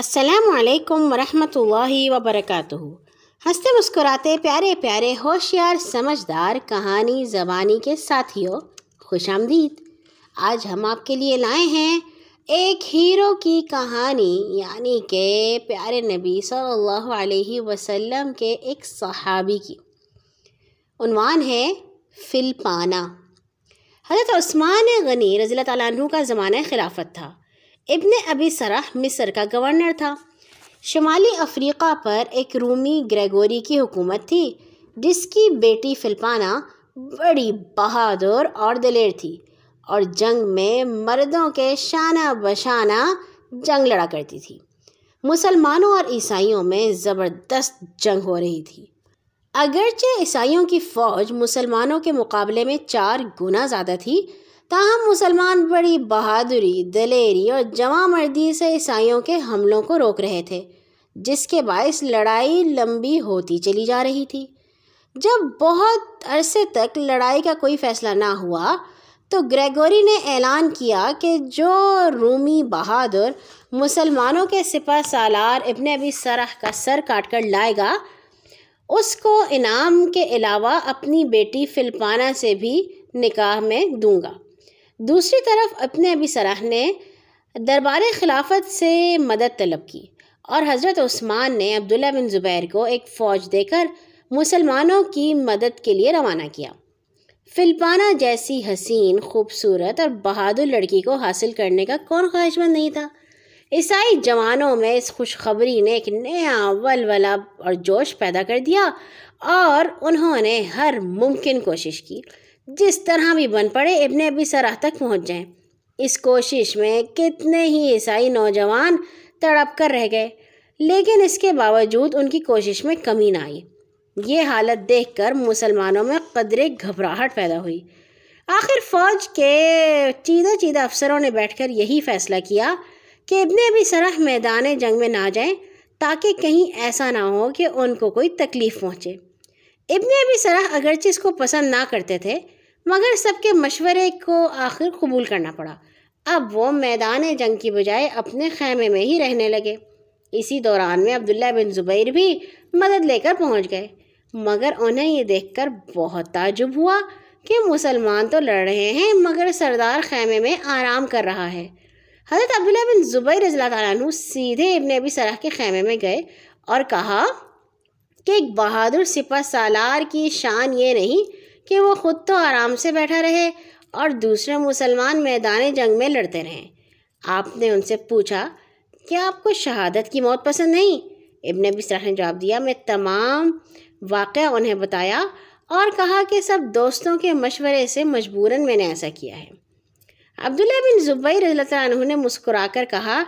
السلام علیکم ورحمۃ اللہ وبرکاتہ۔ ہنستے مسکراتے پیارے پیارے ہوشیار، سمجھدار، کہانی، زبانی کے ساتھیوں، خوش آمدید۔ آج ہم آپ کے لیے لائے ہیں ایک ہیرو کی کہانی یعنی کہ پیارے نبی صلی اللہ علیہ وسلم کے ایک صحابی کی۔ عنوان ہے فلپانا۔ حضرت عثمان غنی رضی اللہ تعالیٰ عنہ کا زمانہ خلافت تھا۔ ابن ابی سرح مصر کا گورنر تھا۔ شمالی افریقہ پر ایک رومی گریگوری کی حکومت تھی، جس کی بیٹی فلپانا بڑی بہادر اور دلیر تھی اور جنگ میں مردوں کے شانہ بشانہ جنگ لڑا کرتی تھی۔ مسلمانوں اور عیسائیوں میں زبردست جنگ ہو رہی تھی۔ اگرچہ عیسائیوں کی فوج مسلمانوں کے مقابلے میں چار گنا زیادہ تھی تاہم مسلمان بڑی بہادری، دلیری اور جمع مردی سے عیسائیوں کے حملوں کو روک رہے تھے، جس کے باعث لڑائی لمبی ہوتی چلی جا رہی تھی۔ جب بہت عرصے تک لڑائی کا کوئی فیصلہ نہ ہوا، تو گریگوری نے اعلان کیا کہ جو رومی بہادر مسلمانوں کے سپہ سالار ابن ابی سرح کا سر کاٹ کر لائے گا، اس کو انعام کے علاوہ اپنی بیٹی فلپانہ سے بھی نکاح میں دوں گا۔ دوسری طرف اپنے ابی سراح نے دربار خلافت سے مدد طلب کی اور حضرت عثمان نے عبداللہ بن زبیر کو ایک فوج دے کر مسلمانوں کی مدد کے لیے روانہ کیا۔ فلپانہ جیسی حسین، خوبصورت اور بہادر لڑکی کو حاصل کرنے کا کون خواہش مند نہیں تھا۔ عیسائی جوانوں میں اس خوشخبری نے ایک نیا ولولہ اور جوش پیدا کر دیا اور انہوں نے ہر ممکن کوشش کی۔ جس طرح بھی بن پڑے ابن ابی سرح تک پہنچ جائیں۔ اس کوشش میں کتنے ہی عیسائی نوجوان تڑپ کر رہ گئے، لیکن اس کے باوجود ان کی کوشش میں کمی نہ آئی۔ یہ حالت دیکھ کر مسلمانوں میں قدرے گھبراہٹ پیدا ہوئی۔ آخر فوج کے چیدہ چیدہ افسروں نے بیٹھ کر یہی فیصلہ کیا کہ ابن ابی سرح میدان جنگ میں نہ جائیں تاکہ کہیں ایسا نہ ہو کہ ان کو کوئی تکلیف پہنچے۔ ابن ابی سرح اگرچہ اس کو پسند نہ کرتے تھے مگر سب کے مشورے کو آخر قبول کرنا پڑا۔ اب وہ میدان جنگ کی بجائے اپنے خیمے میں ہی رہنے لگے۔ اسی دوران میں عبداللہ بن زبیر بھی مدد لے کر پہنچ گئے۔ مگر انہیں یہ دیکھ کر بہت تعجب ہوا کہ مسلمان تو لڑ رہے ہیں، مگر سردار خیمے میں آرام کر رہا ہے۔ حضرت عبداللہ بن زبیر رضی اللہ تعالیٰ عنہ سیدھے ابن ابی سرح کے خیمے میں گئے اور کہا کہ ایک بہادر سپہ سالار کی شان یہ نہیں کہ وہ خود تو آرام سے بیٹھا رہے اور دوسرے مسلمان میدان جنگ میں لڑتے رہیں آپ نے ان سے پوچھا کہ آپ کو شہادت کی موت پسند نہیں؟ ابن ابی سرح نے جواب دیا، میں تمام واقعہ انہیں بتایا اور کہا کہ سب دوستوں کے مشورے سے مجبوراً میں نے ایسا کیا ہے۔ عبداللہ بن زبیر رضی اللہ عنہ نے مسکرا کر کہا،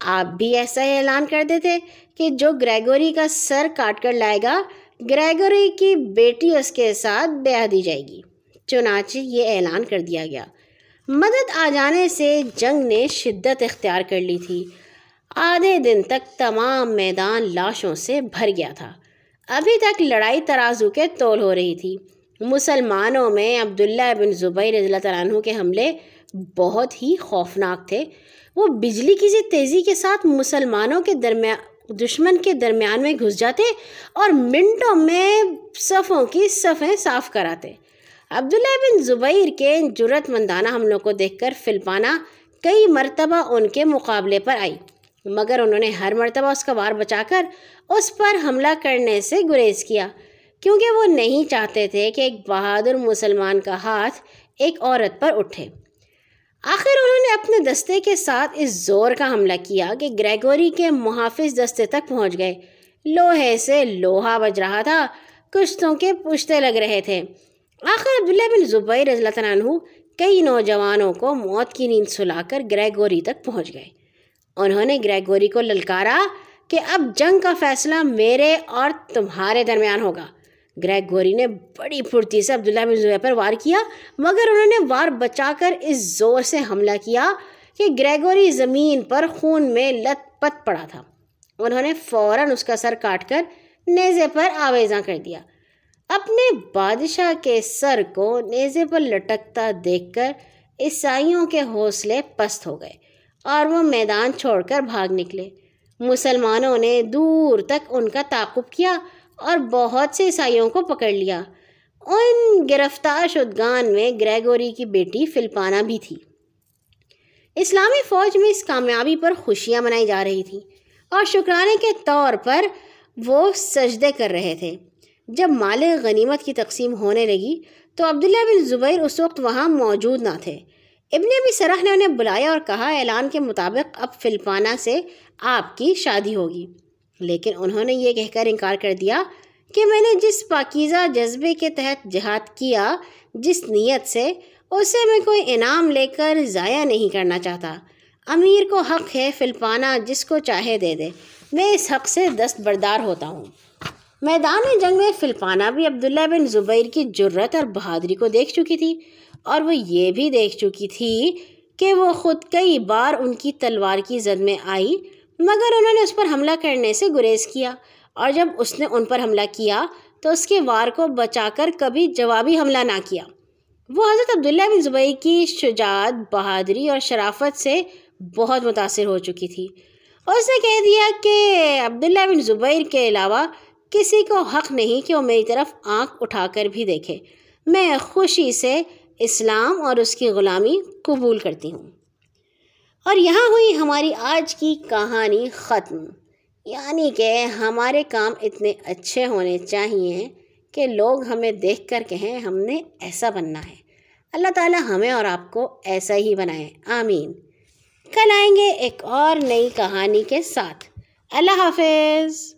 آپ بھی ایسا ہی اعلان کر دیتے کہ جو گریگوری کا سر کاٹ کر لائے گا گریگوری کی بیٹی اس کے ساتھ بیاہ دی جائے گی۔ چنانچہ یہ اعلان کر دیا گیا۔ مدد آ جانے سے جنگ نے شدت اختیار کر لی تھی۔ آدھے دن تک تمام میدان لاشوں سے بھر گیا تھا۔ ابھی تک لڑائی ترازو کے تول ہو رہی تھی۔ مسلمانوں میں عبداللہ بن زبیر رضی اللہ تعالیٰ عنہ کے حملے بہت ہی خوفناک تھے۔ وہ بجلی کی سی تیزی کے ساتھ مسلمانوں کے درمیان دشمن کے درمیان میں گھس جاتے اور منٹوں میں صفوں کی صفیں صاف کراتے۔ عبداللہ بن زبیر کے جرت مندانہ حملوں کو دیکھ کر فلپانہ کئی مرتبہ ان کے مقابلے پر آئی، مگر انہوں نے ہر مرتبہ اس کا وار بچا کر اس پر حملہ کرنے سے گریز کیا، کیونکہ وہ نہیں چاہتے تھے کہ ایک بہادر مسلمان کا ہاتھ ایک عورت پر اٹھے۔ آخر انہوں نے اپنے دستے کے ساتھ اس زور کا حملہ کیا کہ گریگوری کے محافظ دستے تک پہنچ گئے۔ لوہے سے لوہا بج رہا تھا، کشتوں کے پشتے لگ رہے تھے۔ آخر عبداللہ بن زبیر رضی اللہ عنہ کئی نوجوانوں کو موت کی نیند سلا کر گریگوری تک پہنچ گئے۔ انہوں نے گریگوری کو للکارا کہ اب جنگ کا فیصلہ میرے اور تمہارے درمیان ہوگا۔ گریگ گوری نے بڑی پھرتی سے عبداللہ بن زبیر پر وار کیا، مگر انہوں نے وار بچا کر اس زور سے حملہ کیا کہ گریگوری زمین پر خون میں لت پت پڑا تھا۔ انہوں نے فوراً اس کا سر کاٹ کر نیزے پر آویزاں کر دیا۔ اپنے بادشاہ کے سر کو نیزے پر لٹکتا دیکھ کر عیسائیوں کے حوصلے پست ہو گئے اور وہ میدان چھوڑ کر بھاگ نکلے۔ مسلمانوں نے دور تک ان کا تعقب کیا۔ اور بہت سے عیسائیوں کو پکڑ لیا۔ ان گرفتار شدگان میں گریگوری کی بیٹی فلپانا بھی تھی۔ اسلامی فوج میں اس کامیابی پر خوشیاں منائی جا رہی تھیں اور شکرانے کے طور پر وہ سجدے کر رہے تھے۔ جب مال غنیمت کی تقسیم ہونے لگی تو عبداللہ بن زبیر اس وقت وہاں موجود نہ تھے۔ ابن ابی سرح نے انہیں بلایا اور کہا، اعلان کے مطابق اب فلپانہ سے آپ کی شادی ہوگی۔ لیکن انہوں نے یہ کہہ کر انکار کر دیا کہ میں نے جس پاکیزہ جذبے کے تحت جہاد کیا، جس نیت سے، اسے میں کوئی انعام لے کر ضائع نہیں کرنا چاہتا۔ امیر کو حق ہے فلپانہ جس کو چاہے دے دے۔ میں اس حق سے دست بردار ہوتا ہوں۔ میدان جنگ میں فلپانہ بھی عبداللہ بن زبیر کی جرت اور بہادری کو دیکھ چکی تھی۔ اور وہ یہ بھی دیکھ چکی تھی کہ وہ خود کئی بار ان کی تلوار کی زد میں آئی مگر انہوں نے اس پر حملہ کرنے سے گریز کیا اور جب اس نے ان پر حملہ کیا تو اس کے وار کو بچا کر کبھی جوابی حملہ نہ کیا۔ وہ حضرت عبداللہ بن زبیر کی شجاعت، بہادری اور شرافت سے بہت متاثر ہو چکی تھی۔ اور اس نے کہہ دیا کہ عبداللہ بن زبیر کے علاوہ کسی کو حق نہیں کہ وہ میری طرف آنکھ اٹھا کر بھی دیکھے۔ میں خوشی سے اسلام اور اس کی غلامی قبول کرتی ہوں۔ اور یہاں ہوئی ہماری آج کی کہانی ختم۔ یعنی کہ ہمارے کام اتنے اچھے ہونے چاہیے کہ لوگ ہمیں دیکھ کر کہیں ہم نے ایسا بننا ہے۔ اللہ تعالیٰ ہمیں اور آپ کو ایسا ہی بنائے۔ آمین۔ کل آئیں گے ایک اور نئی کہانی کے ساتھ۔ اللہ حافظ۔